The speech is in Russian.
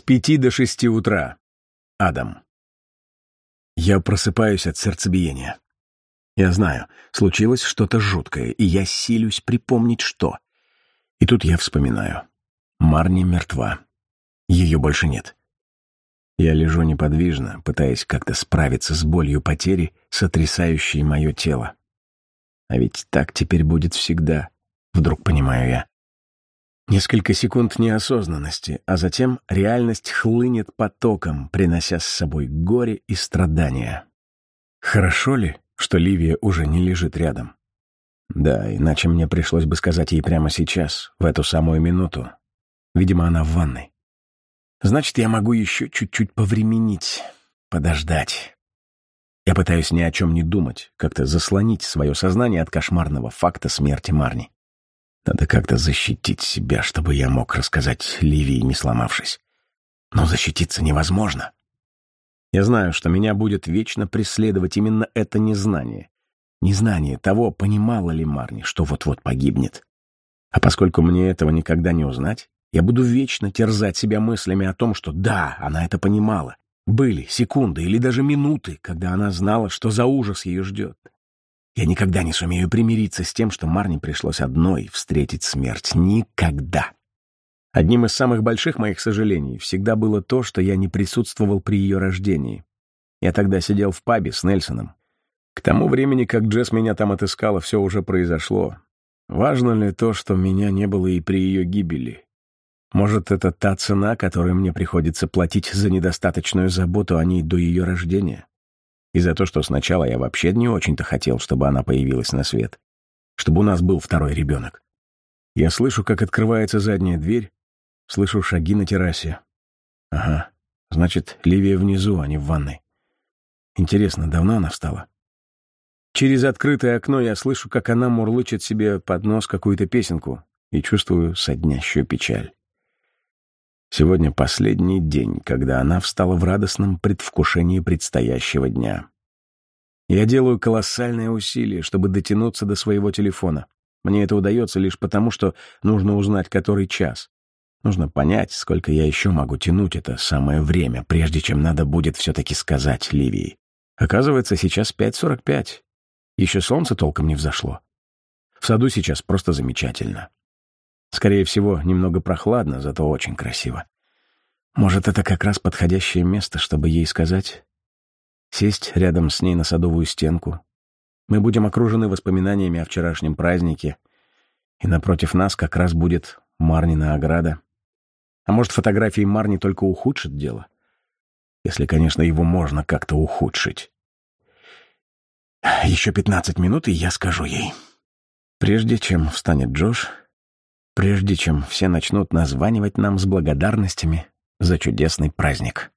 С пяти до шести утра. Адам. Я просыпаюсь от сердцебиения. Я знаю, случилось что-то жуткое, и я силюсь припомнить, что. И тут я вспоминаю. Марни мертва. Ее больше нет. Я лежу неподвижно, пытаясь как-то справиться с болью потери, сотрясающей мое тело. А ведь так теперь будет всегда, вдруг понимаю я. Несколько секунд неосознанности, а затем реальность хлынет потоком, принося с собой горе и страдания. Хорошо ли, что Ливия уже не лежит рядом? Да, иначе мне пришлось бы сказать ей прямо сейчас, в эту самую минуту. Видимо, она в ванной. Значит, я могу еще чуть-чуть повременить, подождать. Я пытаюсь ни о чем не думать, как-то заслонить свое сознание от кошмарного факта смерти Марни. Надо как-то защитить себя, чтобы я мог рассказать Ливии, не сломавшись. Но защититься невозможно. Я знаю, что меня будет вечно преследовать именно это незнание. Незнание того, понимала ли Марни, что вот-вот погибнет. А поскольку мне этого никогда не узнать, я буду вечно терзать себя мыслями о том, что да, она это понимала. Были секунды или даже минуты, когда она знала, что за ужас ее ждет. Я никогда не сумею примириться с тем, что Марне пришлось одной встретить смерть. Никогда. Одним из самых больших моих сожалений всегда было то, что я не присутствовал при ее рождении. Я тогда сидел в пабе с Нельсоном. К тому времени, как Джесс меня там отыскала, все уже произошло. Важно ли то, что меня не было и при ее гибели? Может, это та цена, которую мне приходится платить за недостаточную заботу о ней до ее рождения? И за то, что сначала я вообще не очень-то хотел, чтобы она появилась на свет. Чтобы у нас был второй ребенок. Я слышу, как открывается задняя дверь, слышу шаги на террасе. Ага, значит, Ливия внизу, а не в ванной. Интересно, давно она встала? Через открытое окно я слышу, как она мурлычет себе под нос какую-то песенку и чувствую соднящую печаль. Сегодня последний день, когда она встала в радостном предвкушении предстоящего дня. Я делаю колоссальное усилие, чтобы дотянуться до своего телефона. Мне это удается лишь потому, что нужно узнать, который час. Нужно понять, сколько я еще могу тянуть это самое время, прежде чем надо будет все-таки сказать Ливии. Оказывается, сейчас 5.45. Еще солнце толком не взошло. В саду сейчас просто замечательно. Скорее всего, немного прохладно, зато очень красиво. Может, это как раз подходящее место, чтобы ей сказать? Сесть рядом с ней на садовую стенку. Мы будем окружены воспоминаниями о вчерашнем празднике, и напротив нас как раз будет Марнина ограда. А может, фотографии Марни только ухудшат дело? Если, конечно, его можно как-то ухудшить. Еще пятнадцать минут, и я скажу ей. Прежде чем встанет Джош, прежде чем все начнут названивать нам с благодарностями за чудесный праздник.